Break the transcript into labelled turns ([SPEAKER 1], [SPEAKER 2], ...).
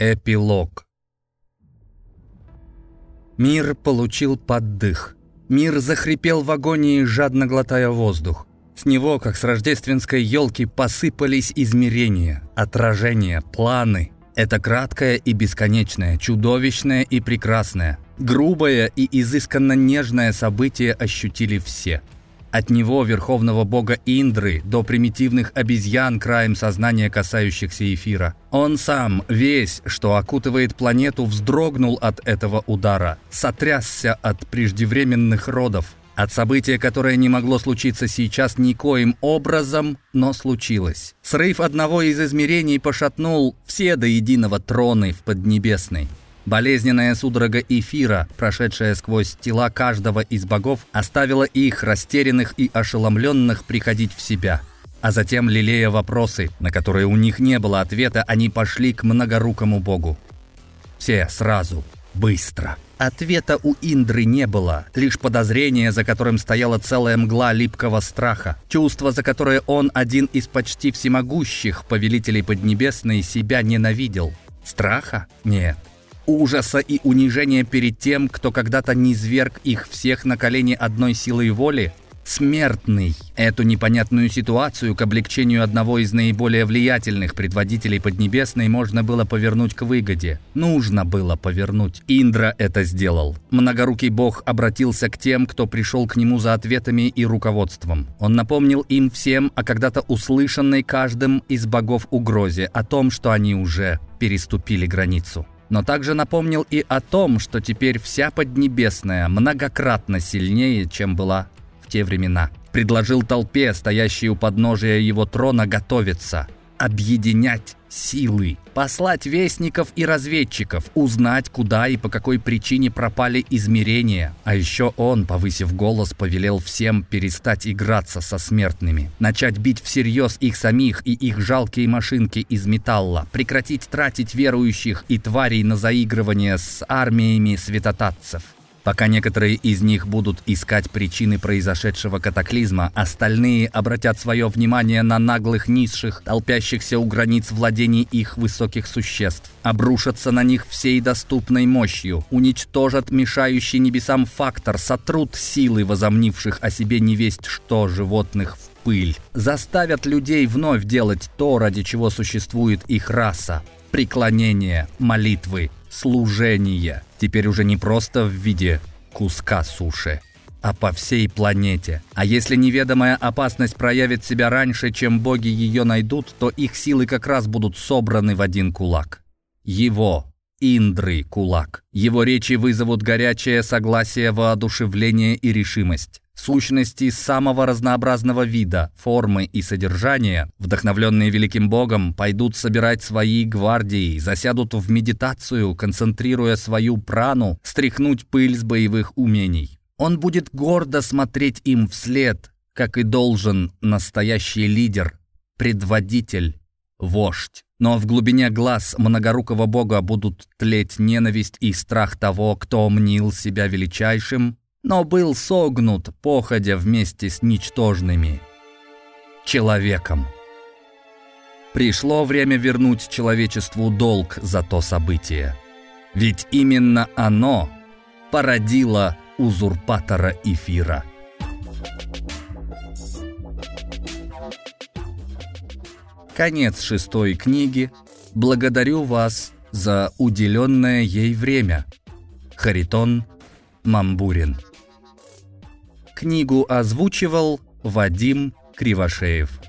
[SPEAKER 1] Эпилог Мир получил поддых. Мир захрипел в агонии, жадно глотая воздух. С него, как с рождественской елки, посыпались измерения, отражения, планы. Это краткое и бесконечное, чудовищное и прекрасное, грубое и изысканно нежное событие ощутили все – от него, верховного бога Индры, до примитивных обезьян, краем сознания касающихся эфира. Он сам, весь, что окутывает планету, вздрогнул от этого удара, сотрясся от преждевременных родов, от события, которое не могло случиться сейчас никоим образом, но случилось. Срыв одного из измерений пошатнул все до единого троны в Поднебесной. Болезненная судорога эфира, прошедшая сквозь тела каждого из богов, оставила их, растерянных и ошеломленных, приходить в себя. А затем, лелея вопросы, на которые у них не было ответа, они пошли к многорукому богу. Все сразу, быстро. Ответа у Индры не было, лишь подозрение, за которым стояла целая мгла липкого страха, чувство, за которое он, один из почти всемогущих повелителей Поднебесной, себя ненавидел. Страха? Нет ужаса и унижения перед тем, кто когда-то низверг их всех на колени одной силой воли? Смертный. Эту непонятную ситуацию к облегчению одного из наиболее влиятельных предводителей Поднебесной можно было повернуть к выгоде. Нужно было повернуть. Индра это сделал. Многорукий бог обратился к тем, кто пришел к нему за ответами и руководством. Он напомнил им всем о когда-то услышанной каждым из богов угрозе, о том, что они уже переступили границу но также напомнил и о том, что теперь вся Поднебесная многократно сильнее, чем была в те времена. Предложил толпе, стоящей у подножия его трона, готовиться, объединять силы, послать вестников и разведчиков, узнать, куда и по какой причине пропали измерения. А еще он, повысив голос, повелел всем перестать играться со смертными, начать бить всерьез их самих и их жалкие машинки из металла, прекратить тратить верующих и тварей на заигрывание с армиями святотатцев. Пока некоторые из них будут искать причины произошедшего катаклизма, остальные обратят свое внимание на наглых низших, толпящихся у границ владений их высоких существ, обрушатся на них всей доступной мощью, уничтожат мешающий небесам фактор, сотрут силы возомнивших о себе невесть что животных в пыль, заставят людей вновь делать то, ради чего существует их раса, преклонение, молитвы, служение – Теперь уже не просто в виде куска суши, а по всей планете. А если неведомая опасность проявит себя раньше, чем боги ее найдут, то их силы как раз будут собраны в один кулак. Его, Индры, кулак. Его речи вызовут горячее согласие, воодушевление и решимость. Сущности самого разнообразного вида, формы и содержания, вдохновленные великим богом, пойдут собирать свои гвардии, засядут в медитацию, концентрируя свою прану, стряхнуть пыль с боевых умений. Он будет гордо смотреть им вслед, как и должен настоящий лидер, предводитель, вождь. Но в глубине глаз многорукого бога будут тлеть ненависть и страх того, кто мнил себя величайшим, но был согнут, походя вместе с ничтожными. Человеком. Пришло время вернуть человечеству долг за то событие. Ведь именно оно породило узурпатора эфира. Конец шестой книги. Благодарю вас за уделенное ей время. Харитон Мамбурин Книгу озвучивал Вадим Кривошеев.